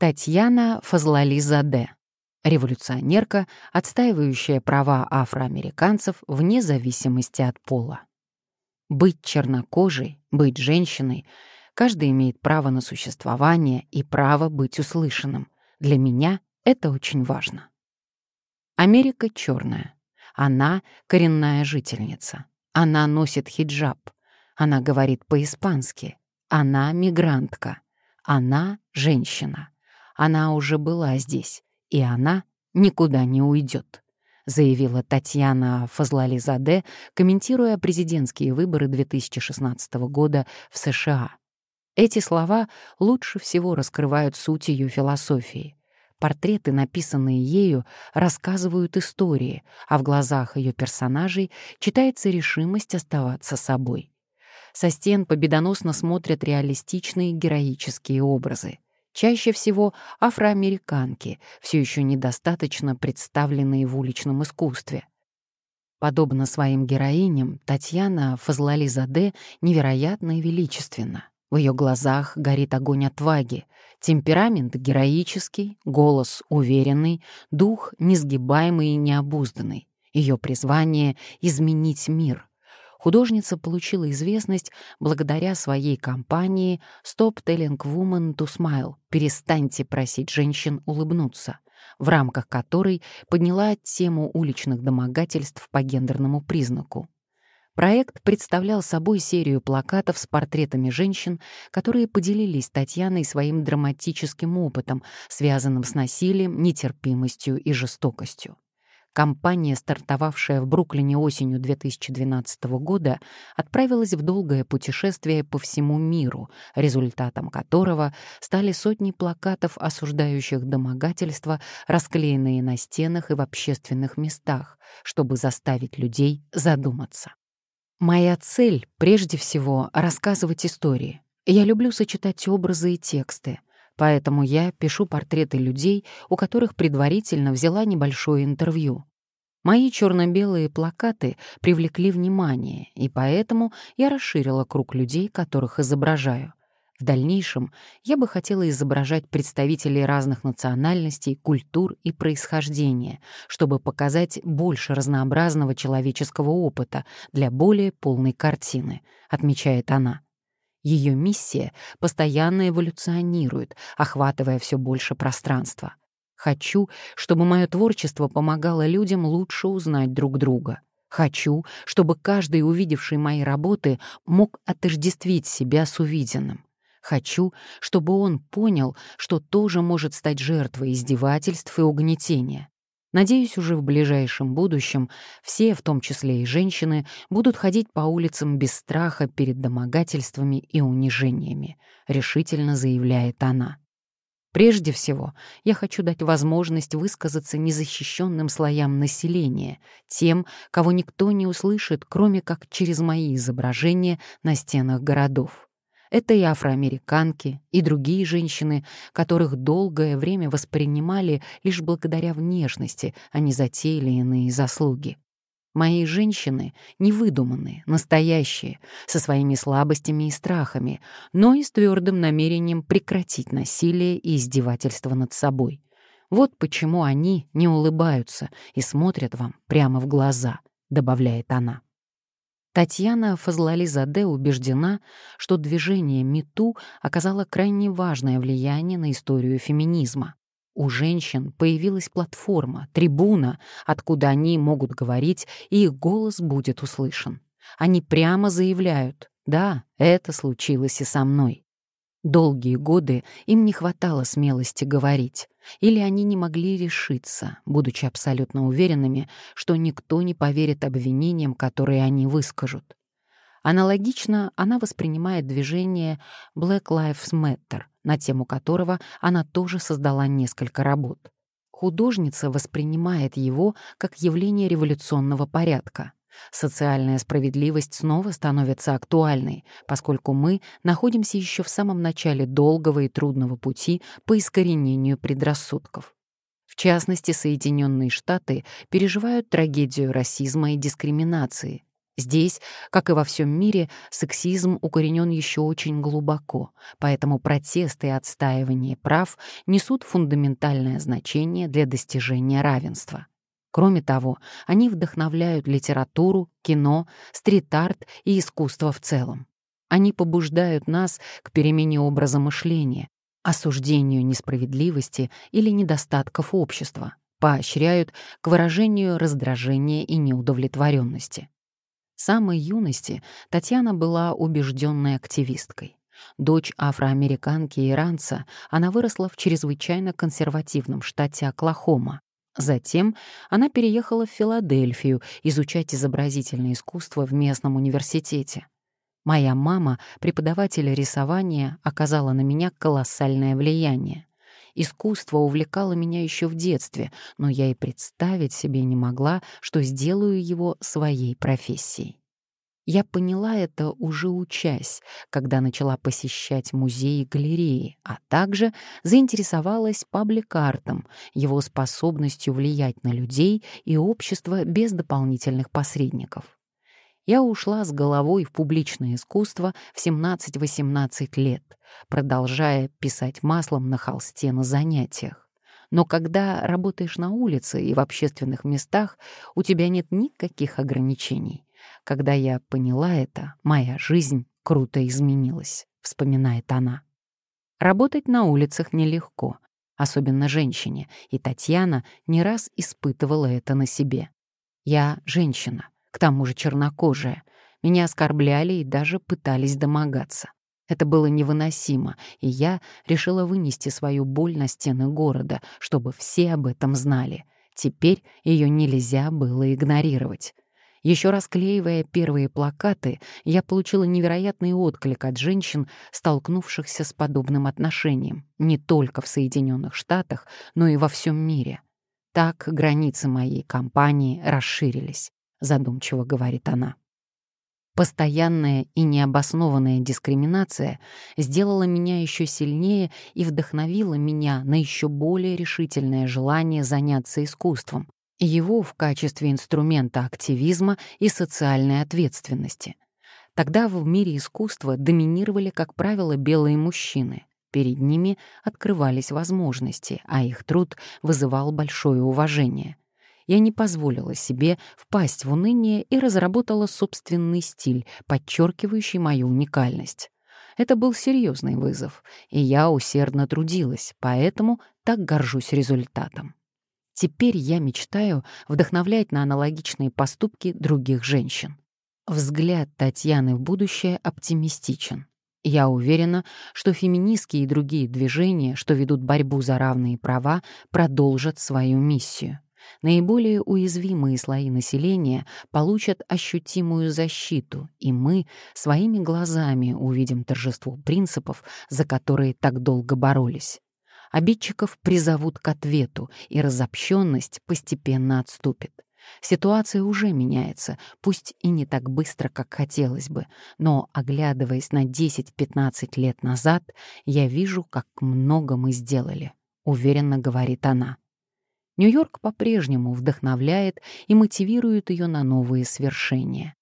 Татьяна Фазлализаде, революционерка, отстаивающая права афроамериканцев вне зависимости от пола. Быть чернокожей, быть женщиной — каждый имеет право на существование и право быть услышанным. Для меня это очень важно. Америка черная. Она — коренная жительница. Она носит хиджаб. Она говорит по-испански. Она — мигрантка. Она — женщина. Она уже была здесь, и она никуда не уйдет, заявила Татьяна Фазлализаде, комментируя президентские выборы 2016 года в США. Эти слова лучше всего раскрывают суть ее философии — Портреты, написанные ею, рассказывают истории, а в глазах ее персонажей читается решимость оставаться собой. Со стен победоносно смотрят реалистичные героические образы чаще всего афроамериканки, все еще недостаточно представленные в уличном искусстве. Подобно своим героиням, Татьяна Фазлализаде невероятно и величественна. В ее глазах горит огонь отваги, темперамент героический, голос уверенный, дух несгибаемый и необузданный. Ее призвание — изменить мир — Художница получила известность благодаря своей компании «Stop Telling Woman to Smile» «Перестаньте просить женщин улыбнуться», в рамках которой подняла тему уличных домогательств по гендерному признаку. Проект представлял собой серию плакатов с портретами женщин, которые поделились Татьяной своим драматическим опытом, связанным с насилием, нетерпимостью и жестокостью компания, стартовавшая в Бруклине осенью 2012 года, отправилась в долгое путешествие по всему миру, результатом которого стали сотни плакатов, осуждающих домогательства, расклеенные на стенах и в общественных местах, чтобы заставить людей задуматься. Моя цель, прежде всего, рассказывать истории. Я люблю сочетать образы и тексты поэтому я пишу портреты людей, у которых предварительно взяла небольшое интервью. Мои черно-белые плакаты привлекли внимание, и поэтому я расширила круг людей, которых изображаю. В дальнейшем я бы хотела изображать представителей разных национальностей, культур и происхождения, чтобы показать больше разнообразного человеческого опыта для более полной картины, отмечает она. Ее миссия постоянно эволюционирует, охватывая все больше пространства. Хочу, чтобы мое творчество помогало людям лучше узнать друг друга. Хочу, чтобы каждый, увидевший мои работы, мог отождествить себя с увиденным. Хочу, чтобы он понял, что тоже может стать жертвой издевательств и угнетения. Надеюсь, уже в ближайшем будущем все, в том числе и женщины, будут ходить по улицам без страха перед домогательствами и унижениями, решительно заявляет она. Прежде всего, я хочу дать возможность высказаться незащищенным слоям населения, тем, кого никто не услышит, кроме как через мои изображения на стенах городов. Это и афроамериканки, и другие женщины, которых долгое время воспринимали лишь благодаря внешности, а не за те или иные заслуги. Мои женщины невыдуманные, настоящие, со своими слабостями и страхами, но и с твердым намерением прекратить насилие и издевательство над собой. Вот почему они не улыбаются и смотрят вам прямо в глаза, добавляет она. Татьяна Фазлализаде убеждена, что движение МИТУ оказало крайне важное влияние на историю феминизма. У женщин появилась платформа, трибуна, откуда они могут говорить, и их голос будет услышан. Они прямо заявляют «Да, это случилось и со мной». Долгие годы им не хватало смелости говорить, или они не могли решиться, будучи абсолютно уверенными, что никто не поверит обвинениям, которые они выскажут. Аналогично она воспринимает движение Black Lives Matter, на тему которого она тоже создала несколько работ. Художница воспринимает его как явление революционного порядка — Социальная справедливость снова становится актуальной, поскольку мы находимся еще в самом начале долгого и трудного пути по искоренению предрассудков. В частности, Соединенные Штаты переживают трагедию расизма и дискриминации. Здесь, как и во всем мире, сексизм укоренен еще очень глубоко, поэтому протесты и отстаивание прав несут фундаментальное значение для достижения равенства. Кроме того, они вдохновляют литературу, кино, стрит-арт и искусство в целом. Они побуждают нас к перемене образа мышления, осуждению несправедливости или недостатков общества, поощряют к выражению раздражения и неудовлетворенности. С самой юности Татьяна была убежденной активисткой. Дочь афроамериканки и иранца, она выросла в чрезвычайно консервативном штате Оклахома, Затем она переехала в Филадельфию изучать изобразительное искусство в местном университете. Моя мама, преподаватель рисования, оказала на меня колоссальное влияние. Искусство увлекало меня еще в детстве, но я и представить себе не могла, что сделаю его своей профессией. Я поняла это уже учась, когда начала посещать музеи и галереи, а также заинтересовалась Пабликартом, его способностью влиять на людей и общество без дополнительных посредников. Я ушла с головой в публичное искусство в 17-18 лет, продолжая писать маслом на холсте на занятиях. Но когда работаешь на улице и в общественных местах, у тебя нет никаких ограничений. Когда я поняла это, моя жизнь круто изменилась, вспоминает она. Работать на улицах нелегко, особенно женщине, и Татьяна не раз испытывала это на себе. Я женщина, к тому же чернокожая. Меня оскорбляли и даже пытались домогаться. Это было невыносимо, и я решила вынести свою боль на стены города, чтобы все об этом знали. Теперь ее нельзя было игнорировать. Еще расклеивая первые плакаты, я получила невероятный отклик от женщин, столкнувшихся с подобным отношением, не только в Соединенных Штатах, но и во всем мире. Так границы моей компании расширились, задумчиво говорит она. Постоянная и необоснованная дискриминация сделала меня еще сильнее и вдохновила меня на еще более решительное желание заняться искусством, его в качестве инструмента активизма и социальной ответственности. Тогда в мире искусства доминировали, как правило, белые мужчины. Перед ними открывались возможности, а их труд вызывал большое уважение. Я не позволила себе впасть в уныние и разработала собственный стиль, подчеркивающий мою уникальность. Это был серьезный вызов, и я усердно трудилась, поэтому так горжусь результатом. Теперь я мечтаю вдохновлять на аналогичные поступки других женщин. Взгляд Татьяны в будущее оптимистичен. Я уверена, что феминистки и другие движения, что ведут борьбу за равные права, продолжат свою миссию. Наиболее уязвимые слои населения получат ощутимую защиту, и мы своими глазами увидим торжество принципов, за которые так долго боролись. Обидчиков призовут к ответу, и разобщенность постепенно отступит. Ситуация уже меняется, пусть и не так быстро, как хотелось бы, но, оглядываясь на 10-15 лет назад, я вижу, как много мы сделали, — уверенно говорит она. Нью-Йорк по-прежнему вдохновляет и мотивирует ее на новые свершения.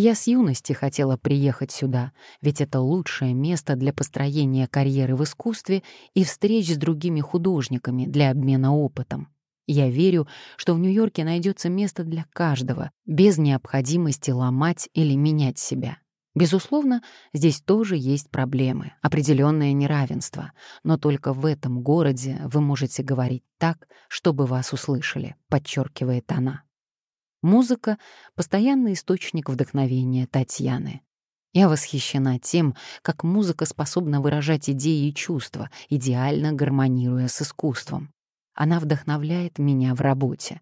Я с юности хотела приехать сюда, ведь это лучшее место для построения карьеры в искусстве и встреч с другими художниками для обмена опытом. Я верю, что в Нью-Йорке найдется место для каждого, без необходимости ломать или менять себя. Безусловно, здесь тоже есть проблемы, определенное неравенство, но только в этом городе вы можете говорить так, чтобы вас услышали, подчеркивает она. Музыка — постоянный источник вдохновения Татьяны. Я восхищена тем, как музыка способна выражать идеи и чувства, идеально гармонируя с искусством. Она вдохновляет меня в работе.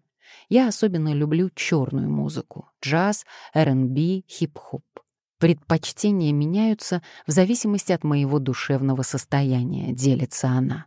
Я особенно люблю черную музыку — джаз, R&B, хип-хоп. Предпочтения меняются в зависимости от моего душевного состояния, делится она.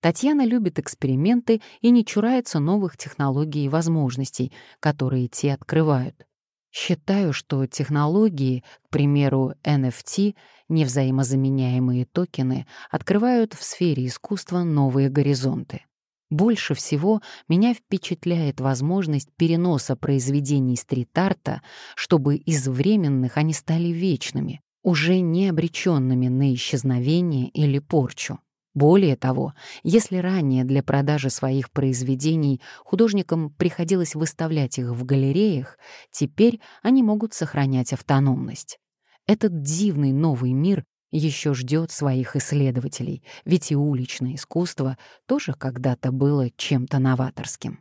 Татьяна любит эксперименты и не чурается новых технологий и возможностей, которые те открывают. Считаю, что технологии, к примеру, NFT, невзаимозаменяемые токены, открывают в сфере искусства новые горизонты. Больше всего меня впечатляет возможность переноса произведений стрит-арта, чтобы из временных они стали вечными, уже не обреченными на исчезновение или порчу. Более того, если ранее для продажи своих произведений художникам приходилось выставлять их в галереях, теперь они могут сохранять автономность. Этот дивный новый мир еще ждет своих исследователей, ведь и уличное искусство тоже когда-то было чем-то новаторским.